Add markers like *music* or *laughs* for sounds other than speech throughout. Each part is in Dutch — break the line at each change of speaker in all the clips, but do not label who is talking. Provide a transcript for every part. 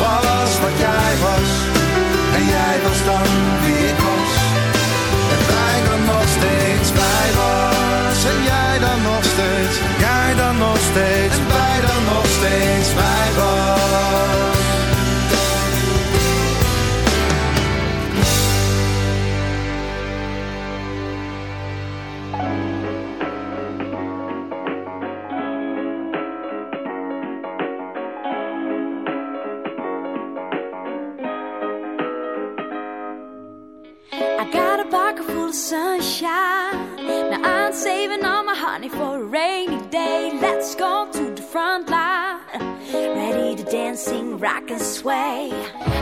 was
and sway.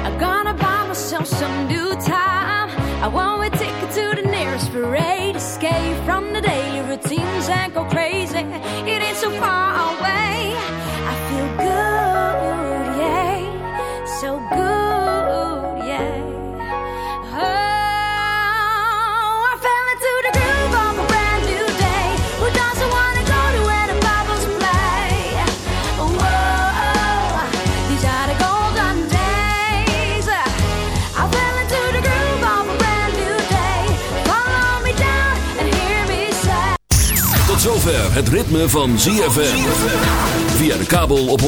I'm gonna buy myself some new time. I want a
het ritme van ZFM. Via de kabel op 104.5.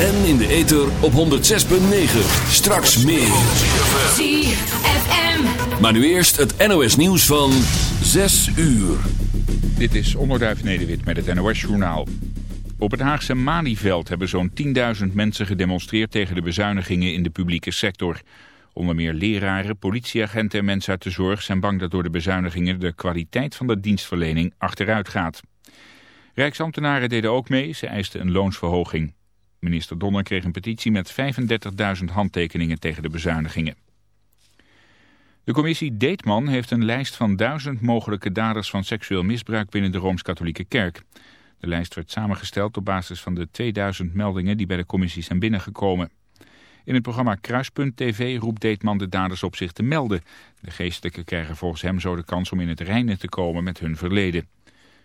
En in de ether op 106.9. Straks meer.
ZFM.
Maar nu eerst het NOS nieuws van 6 uur.
Dit is Onderduif Nederwit met het NOS-journaal. Op het Haagse Malieveld hebben zo'n 10.000 mensen gedemonstreerd tegen de bezuinigingen in de publieke sector. Onder meer leraren, politieagenten en mensen uit de zorg zijn bang dat door de bezuinigingen de kwaliteit van de dienstverlening achteruit gaat. Rijksambtenaren deden ook mee, ze eisten een loonsverhoging. Minister Donner kreeg een petitie met 35.000 handtekeningen tegen de bezuinigingen. De commissie Deetman heeft een lijst van duizend mogelijke daders van seksueel misbruik binnen de Rooms-Katholieke Kerk. De lijst werd samengesteld op basis van de 2000 meldingen die bij de commissie zijn binnengekomen. In het programma Kruispunt TV roept Deetman de daders op zich te melden. De geestelijken krijgen volgens hem zo de kans om in het reinen te komen met hun verleden.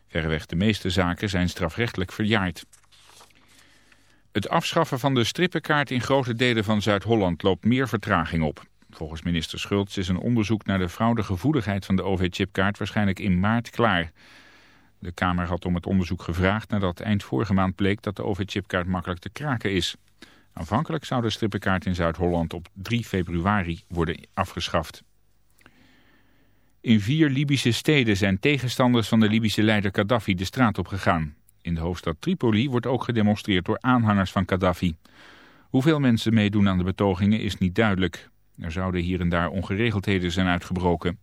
Verreweg de meeste zaken zijn strafrechtelijk verjaard. Het afschaffen van de strippenkaart in grote delen van Zuid-Holland loopt meer vertraging op. Volgens minister Schultz is een onderzoek naar de fraudegevoeligheid van de OV-chipkaart waarschijnlijk in maart klaar. De Kamer had om het onderzoek gevraagd nadat eind vorige maand bleek dat de OV-chipkaart makkelijk te kraken is. Aanvankelijk zou de strippenkaart in Zuid-Holland op 3 februari worden afgeschaft. In vier Libische steden zijn tegenstanders van de Libische leider Gaddafi de straat op gegaan. In de hoofdstad Tripoli wordt ook gedemonstreerd door aanhangers van Gaddafi. Hoeveel mensen meedoen aan de betogingen is niet duidelijk. Er zouden hier en daar ongeregeldheden zijn uitgebroken.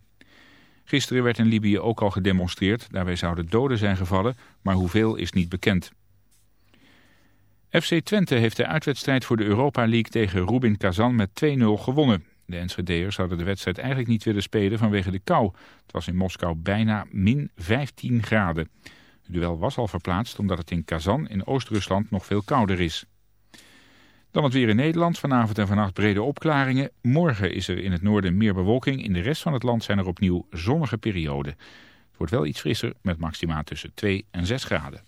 Gisteren werd in Libië ook al gedemonstreerd. Daarbij zouden doden zijn gevallen, maar hoeveel is niet bekend. FC Twente heeft de uitwedstrijd voor de Europa League tegen Rubin Kazan met 2-0 gewonnen. De Enschede'ers hadden de wedstrijd eigenlijk niet willen spelen vanwege de kou. Het was in Moskou bijna min 15 graden. Het duel was al verplaatst omdat het in Kazan in Oost-Rusland nog veel kouder is. Dan het weer in Nederland. Vanavond en vannacht brede opklaringen. Morgen is er in het noorden meer bewolking. In de rest van het land zijn er opnieuw zonnige perioden. Het wordt wel iets frisser met maxima tussen 2 en 6 graden.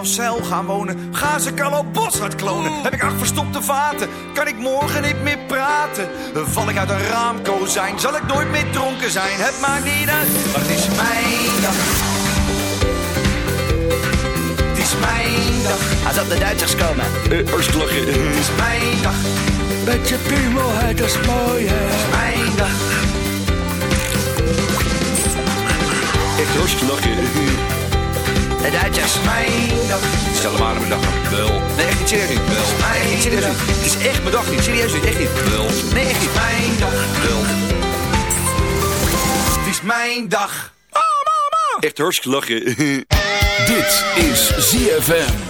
Delcel gaan wonen? Gaan ze Carlo Boshart klonen? Heb ik acht verstopte vaten? Kan ik morgen niet meer praten? Val ik uit een raamkozijn? Zal ik nooit meer dronken zijn? Het maakt niet uit, maar het is mijn dag. Het is mijn dag.
Als op de Duitsers komen.
Uh, Het is mijn dag.
Met je piemel, het is mooi, hè.
Het is mijn dag.
Echt hartstikke lachen. Het Duitsers.
Mijn dag.
Stel maar mijn dag. Wel. Nee, echt niet serieus niet. Wel. Nee, niet serieus niet. Het is echt mijn dag niet. Serieus niet. Echt niet. Wel. Nee, echt niet.
Mijn dag.
Wel.
Het is mijn dag.
Oh, mama. Echt hartstikke lachen. *laughs*
Dit is ZFM.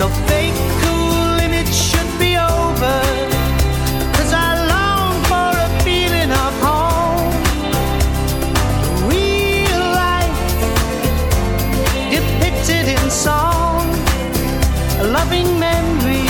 so fake cool and it should be over. Cause I long for a feeling of home. Real life depicted in song. A loving memory.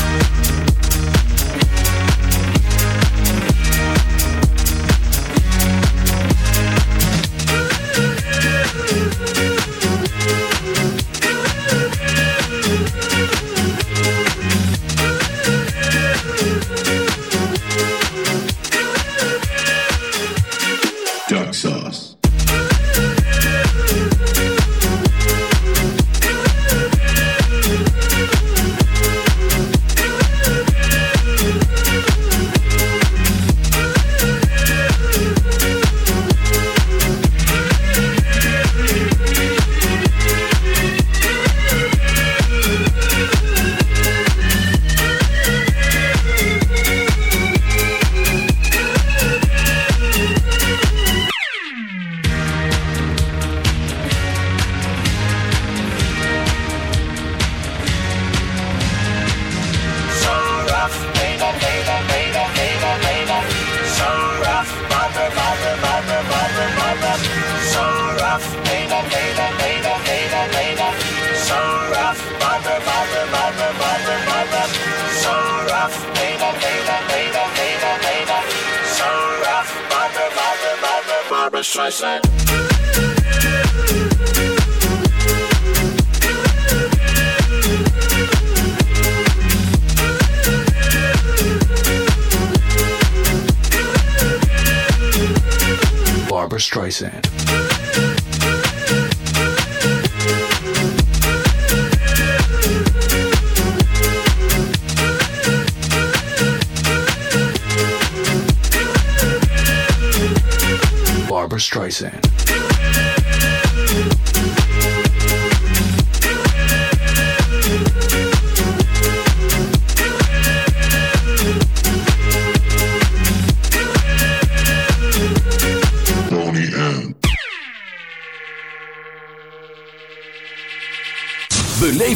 Streisand.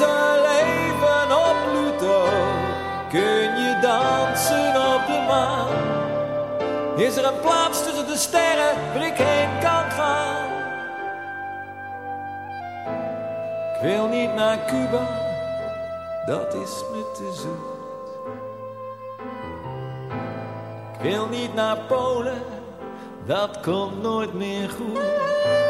Is leven op Pluto? Kun je dansen op de maan? Is er een plaats tussen de sterren waar ik heen kan gaan? Ik wil niet naar Cuba, dat is me te zoet. Ik wil niet naar Polen, dat komt nooit meer goed.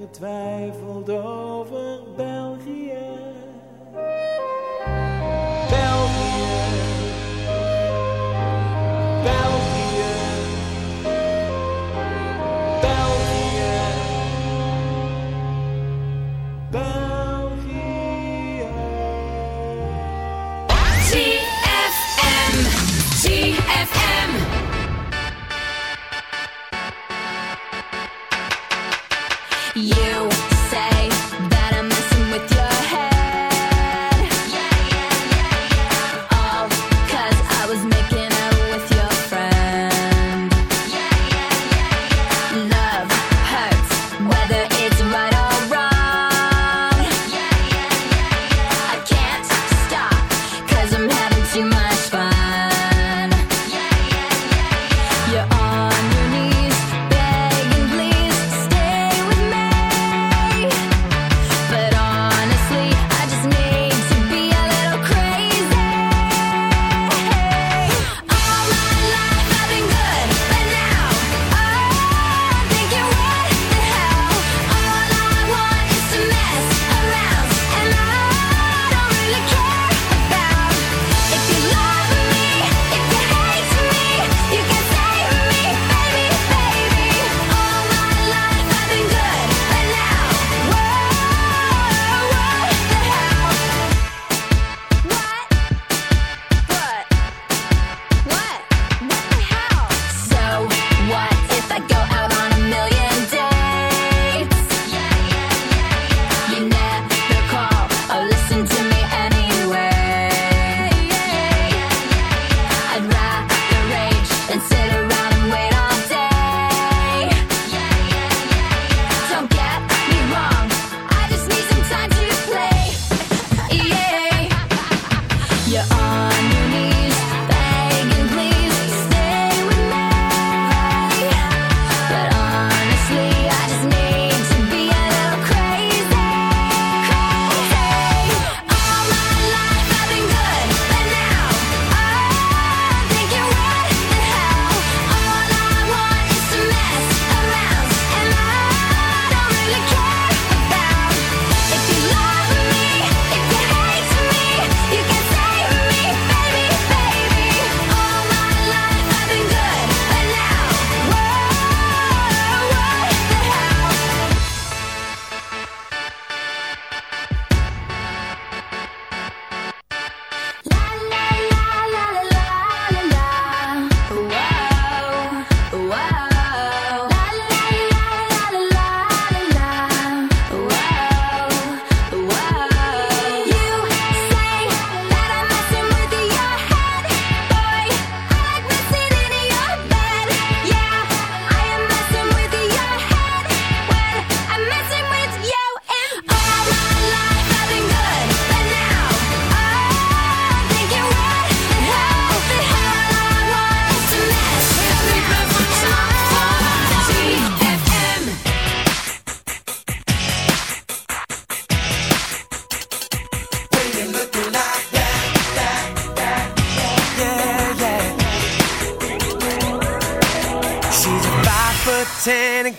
getwijfeld over.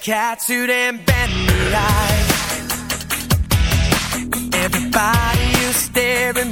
captured and me
like Everybody is staring,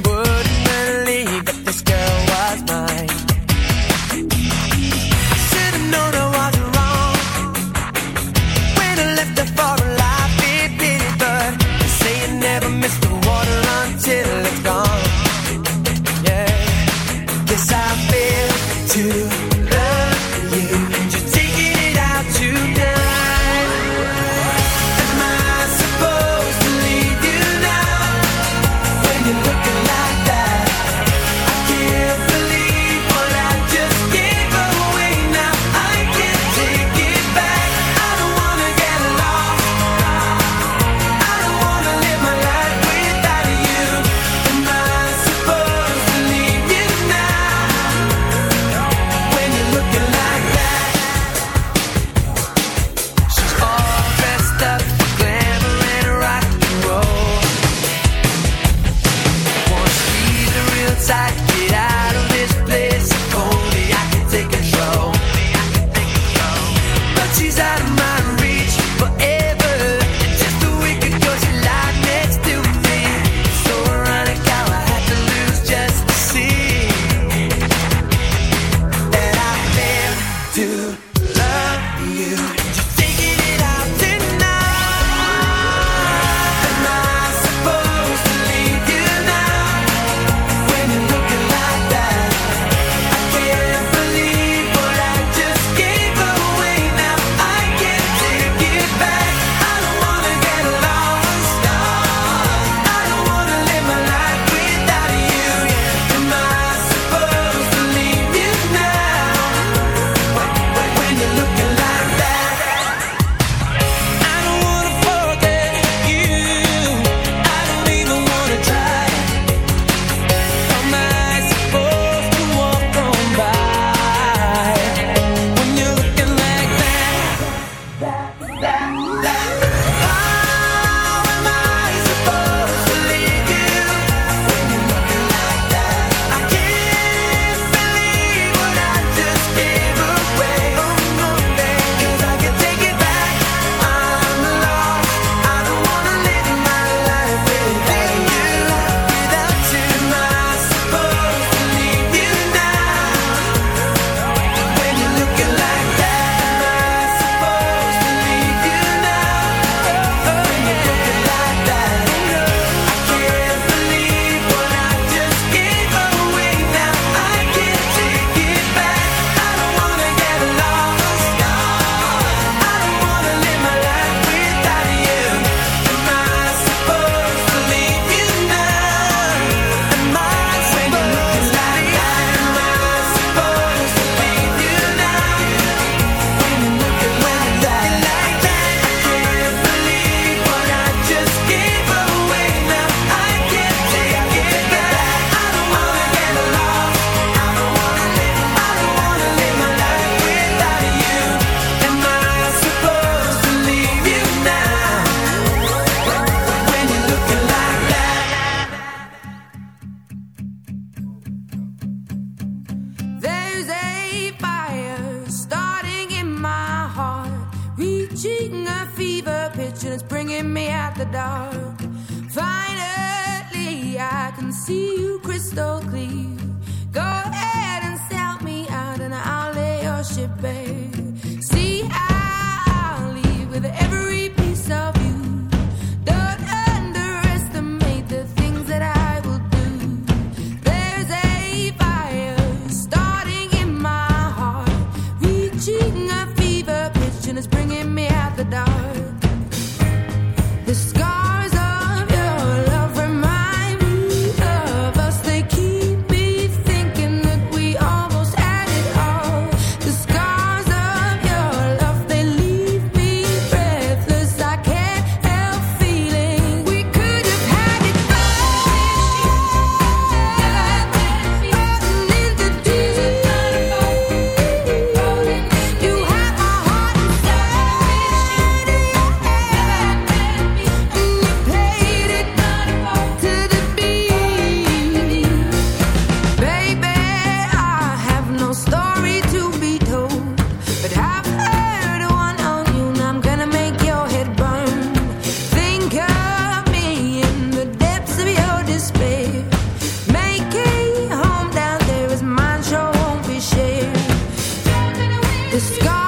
the sky.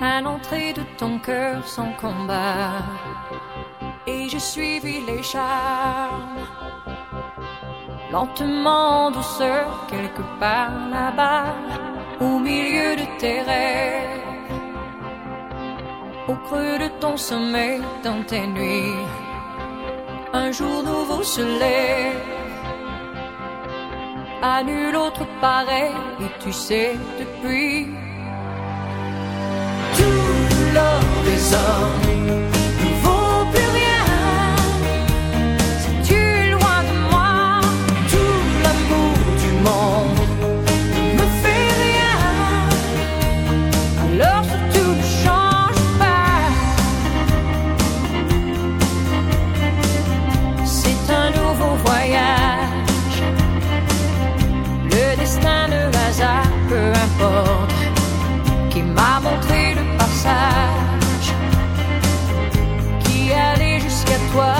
à l'entrée de ton cœur sans combat. Et je suivis les charmes, lentement douceur, quelque part là-bas, au milieu de tes rêves, au creux de ton sommeil, dans tes nuits. Un jour nouveau se lève, à nul autre pareil, et tu sais depuis
always. pourquoi